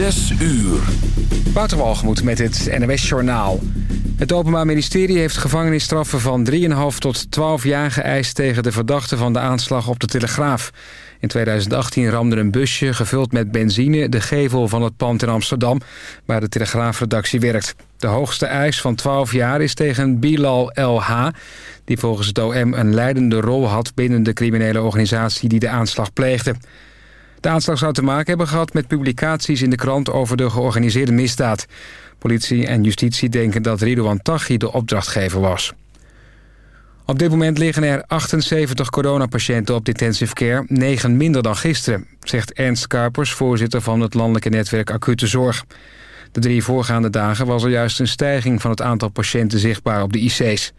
Zes uur. Waterwalgemoed met het NWS Journaal. Het Openbaar Ministerie heeft gevangenisstraffen van 3,5 tot 12 jaar geëist... tegen de verdachte van de aanslag op de Telegraaf. In 2018 ramde een busje gevuld met benzine... de gevel van het pand in Amsterdam, waar de Telegraafredactie werkt. De hoogste eis van 12 jaar is tegen Bilal LH... die volgens het OM een leidende rol had binnen de criminele organisatie... die de aanslag pleegde. De aanslag zou te maken hebben gehad met publicaties in de krant over de georganiseerde misdaad. Politie en justitie denken dat Ridouan Taghi de opdrachtgever was. Op dit moment liggen er 78 coronapatiënten op intensive care, 9 minder dan gisteren, zegt Ernst Kuipers, voorzitter van het landelijke netwerk Acute Zorg. De drie voorgaande dagen was er juist een stijging van het aantal patiënten zichtbaar op de IC's.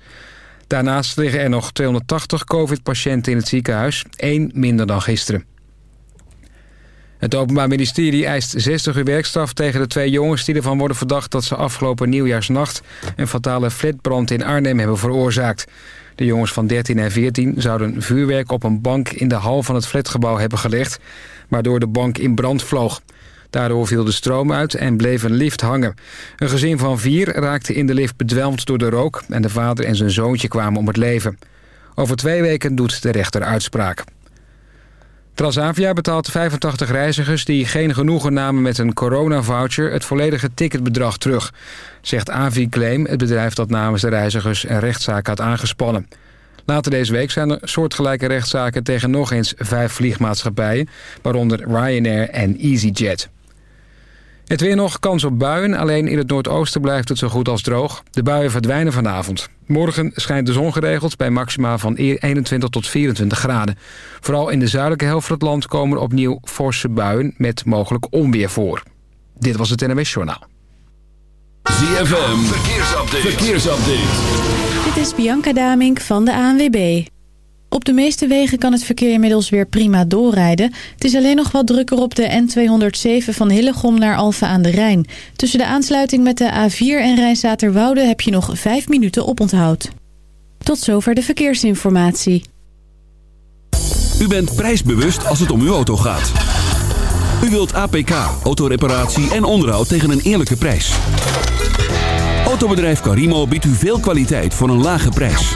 Daarnaast liggen er nog 280 covid-patiënten in het ziekenhuis, één minder dan gisteren. Het Openbaar Ministerie eist 60 uur werkstraf tegen de twee jongens... die ervan worden verdacht dat ze afgelopen nieuwjaarsnacht... een fatale flatbrand in Arnhem hebben veroorzaakt. De jongens van 13 en 14 zouden vuurwerk op een bank... in de hal van het flatgebouw hebben gelegd... waardoor de bank in brand vloog. Daardoor viel de stroom uit en bleef een lift hangen. Een gezin van vier raakte in de lift bedwelmd door de rook... en de vader en zijn zoontje kwamen om het leven. Over twee weken doet de rechter uitspraak. Transavia betaalt 85 reizigers die geen genoegen namen met een coronavoucher het volledige ticketbedrag terug, zegt Aviclaim, het bedrijf dat namens de reizigers een rechtszaak had aangespannen. Later deze week zijn er soortgelijke rechtszaken tegen nog eens vijf vliegmaatschappijen, waaronder Ryanair en EasyJet. Het weer nog, kans op buien. Alleen in het noordoosten blijft het zo goed als droog. De buien verdwijnen vanavond. Morgen schijnt de zon geregeld bij maxima van 21 tot 24 graden. Vooral in de zuidelijke helft van het land komen er opnieuw forse buien... met mogelijk onweer voor. Dit was het NMS Journaal. ZFM, verkeersupdate. verkeersupdate. Dit is Bianca Damink van de ANWB. Op de meeste wegen kan het verkeer inmiddels weer prima doorrijden. Het is alleen nog wat drukker op de N207 van Hillegom naar Alphen aan de Rijn. Tussen de aansluiting met de A4 en Rijnstaterwoude heb je nog 5 minuten oponthoud. Tot zover de verkeersinformatie. U bent prijsbewust als het om uw auto gaat. U wilt APK, autoreparatie en onderhoud tegen een eerlijke prijs. Autobedrijf Carimo biedt u veel kwaliteit voor een lage prijs.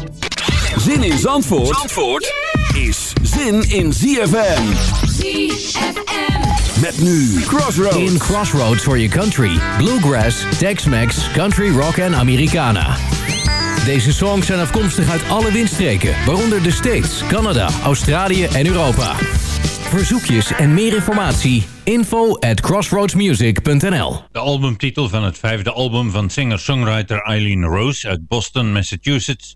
Zin in Zandvoort, Zandvoort is zin in ZFM. ZFM. Met nu Crossroads. In Crossroads for your country. Bluegrass, Tex-Mex, Country Rock en Americana. Deze songs zijn afkomstig uit alle windstreken, waaronder de States, Canada, Australië en Europa. Verzoekjes en meer informatie, info at crossroadsmusic.nl De albumtitel van het vijfde album van singer-songwriter Eileen Rose uit Boston, Massachusetts,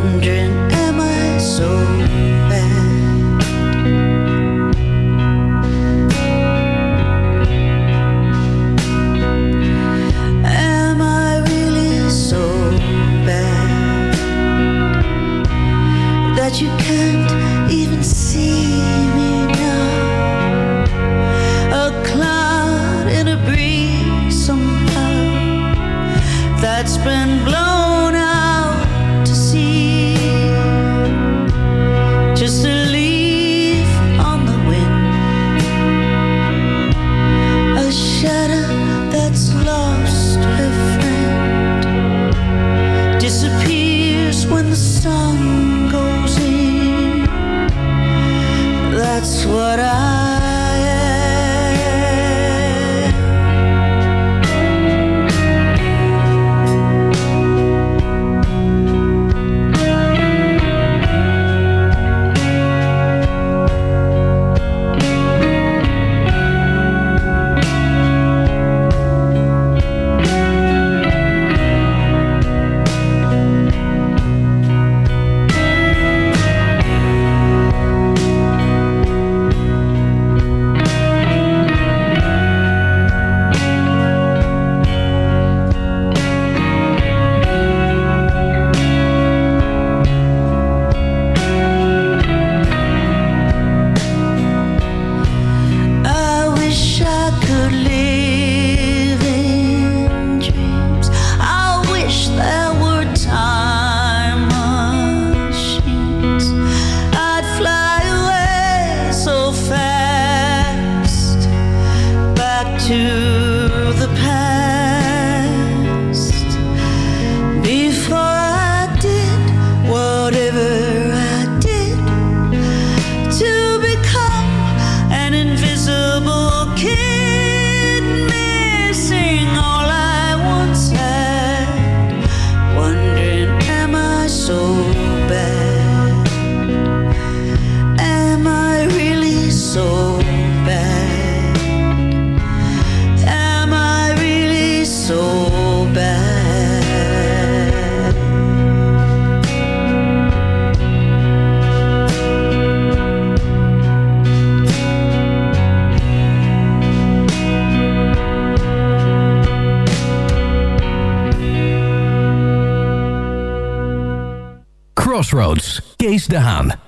wondering to the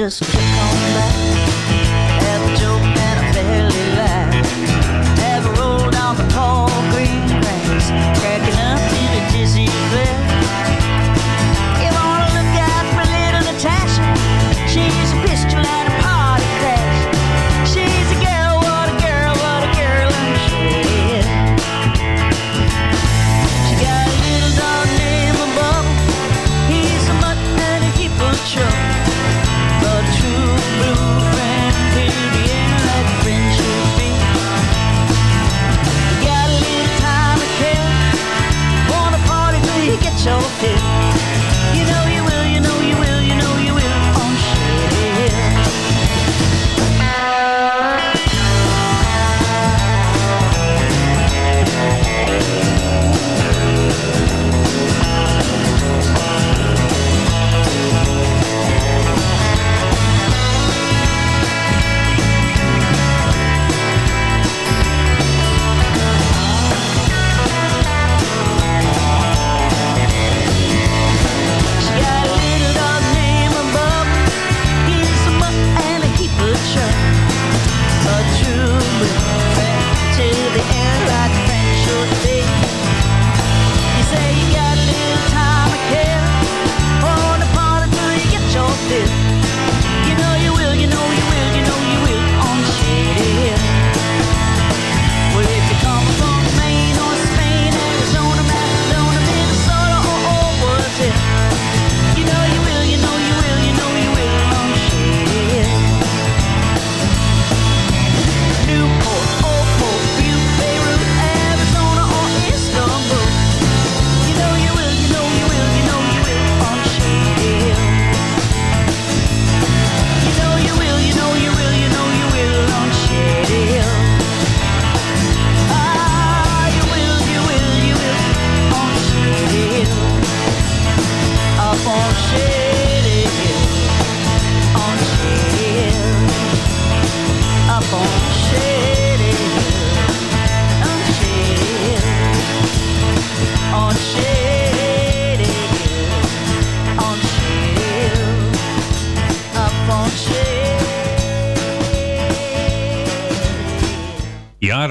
just click on back. Have a joke and a belly laugh. Have a roll down the tall green grass, cracking up in a dizzy glare. You wanna look out for little Natasha? She's a pistol and a party crash. She's a girl, what a girl, what a girl, and shit. She got a little dog named Bubble. He's a mutt and a heap of trouble.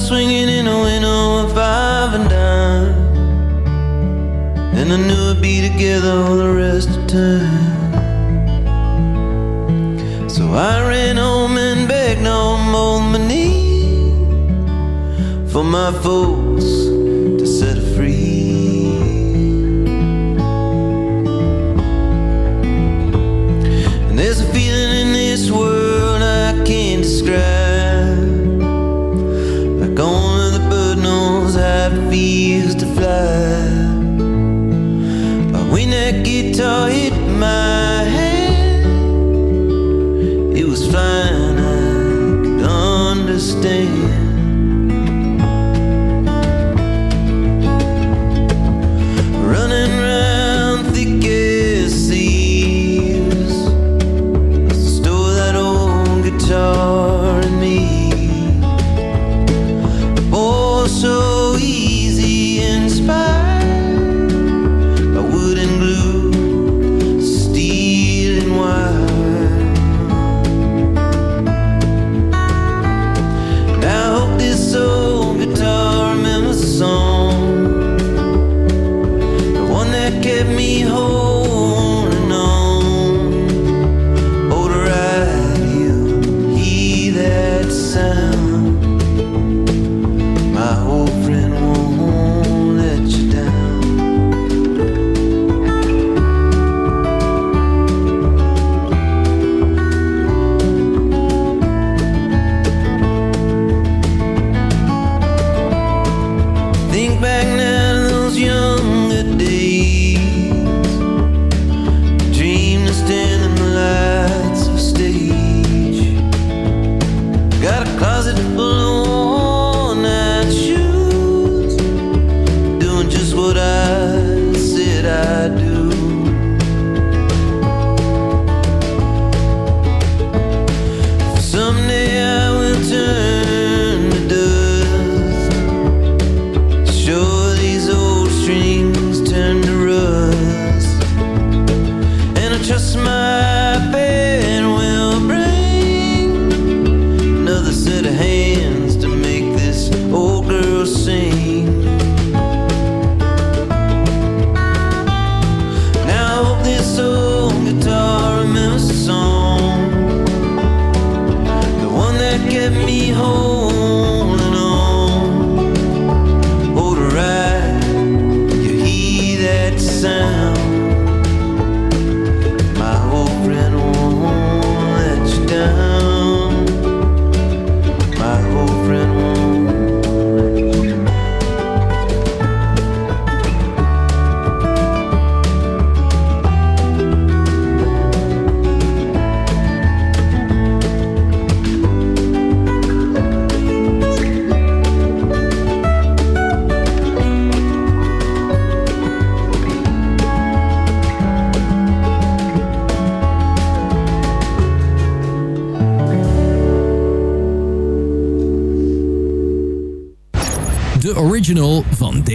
Swinging in a window of five and dime. And I knew we'd be together all the rest of time. So I ran home and begged on both my knees for my folks to set free. day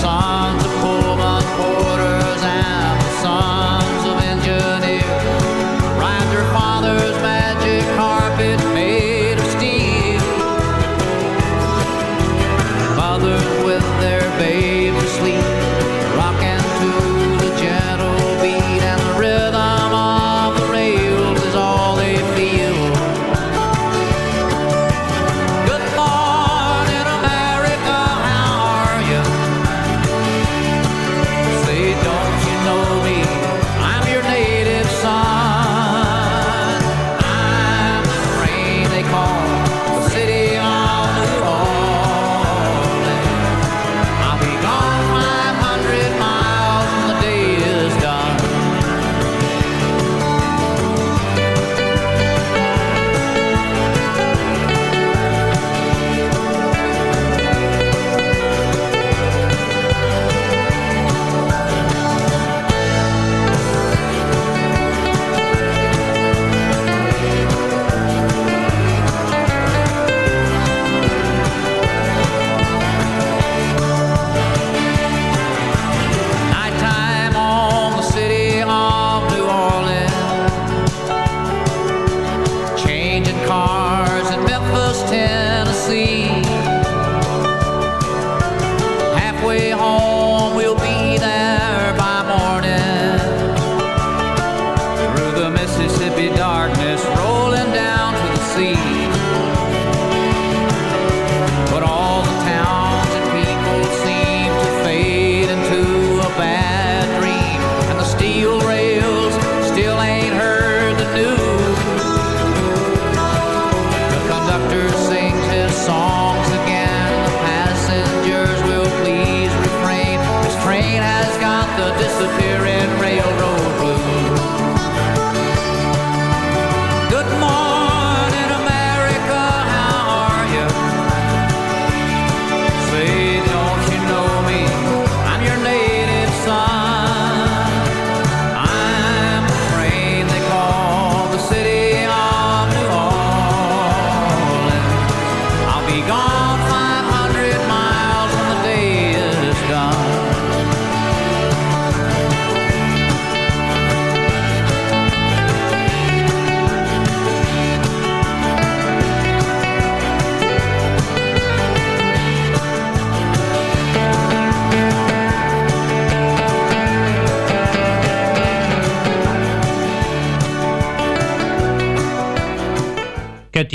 Songs.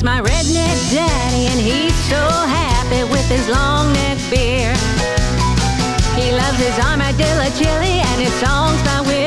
He's my redneck daddy, and he's so happy with his long neck beard. He loves his armadillo chili and his songs by Will.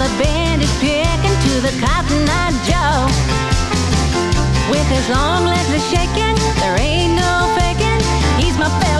the band is picking to the Cotton Eye Joe. With his long legs a shaking, there ain't no faking. He's my fellow.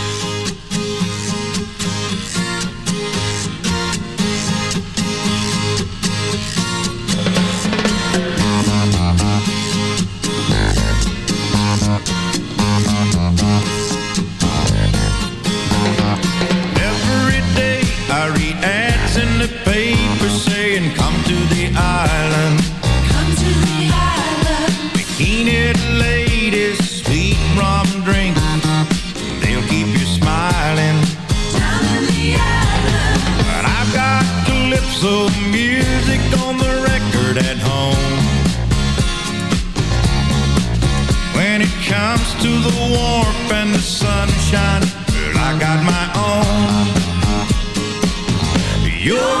to the warmth and the sunshine, but I got my own. You're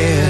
don't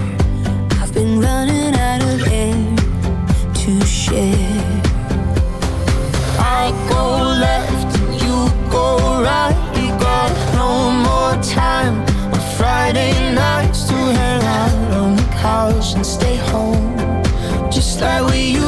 yeah. I go left, you go right. We got no more time on Friday nights to hang out on the couch and stay home, just like we used.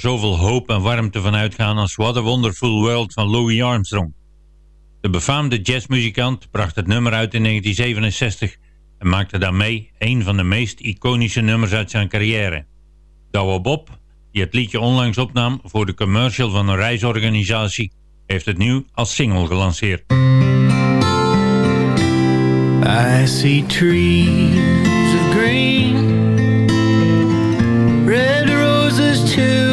Zoveel hoop en warmte van uitgaan als What a Wonderful World van Louis Armstrong. De befaamde jazzmuzikant bracht het nummer uit in 1967 en maakte daarmee een van de meest iconische nummers uit zijn carrière. Douwe Bob, die het liedje onlangs opnam voor de commercial van een reisorganisatie, heeft het nu als single gelanceerd. I see trees of green, red roses too.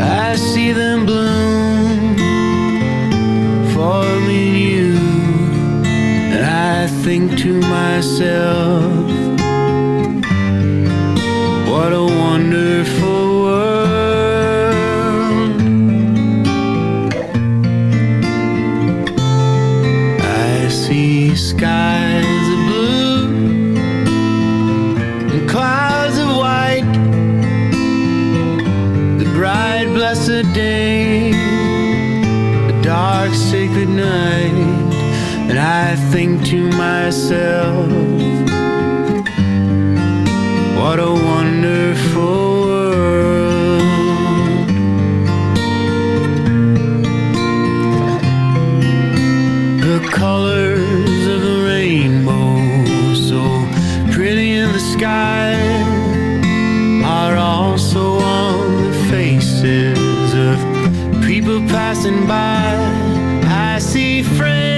I see them bloom you, and I think to myself, what a wonderful think to myself, what a wonderful world. The colors of the rainbow, so pretty in the sky, are also on the faces of people passing by. I see friends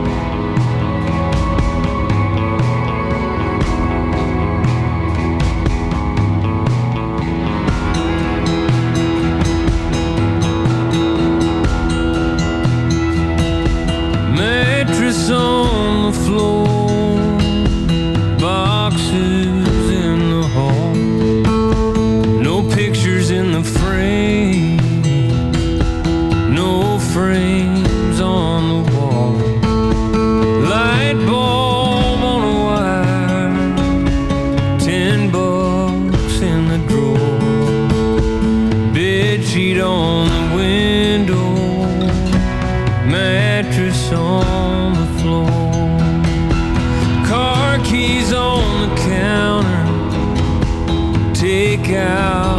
began.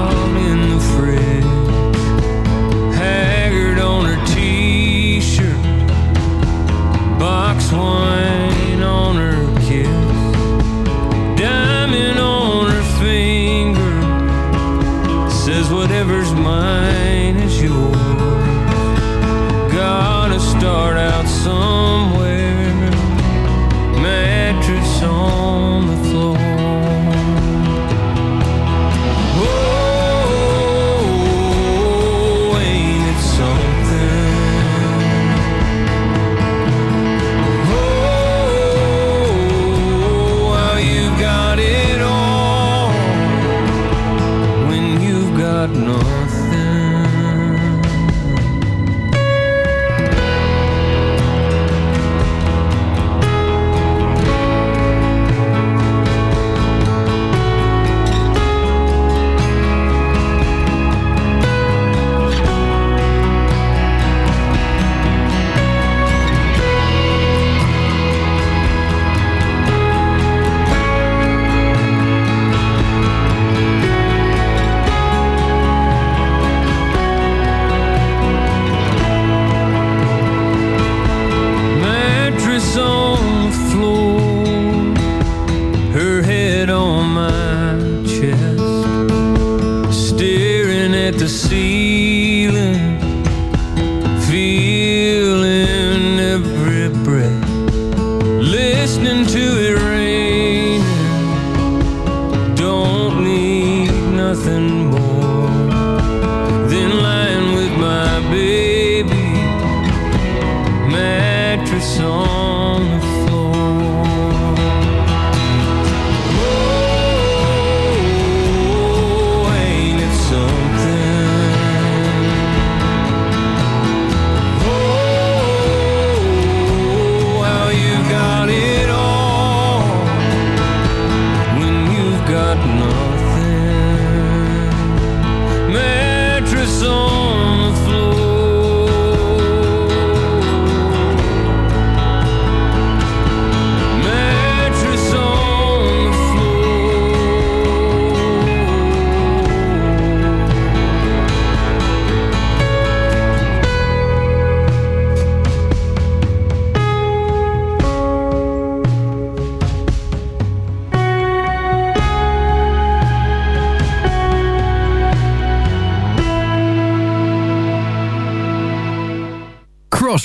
song.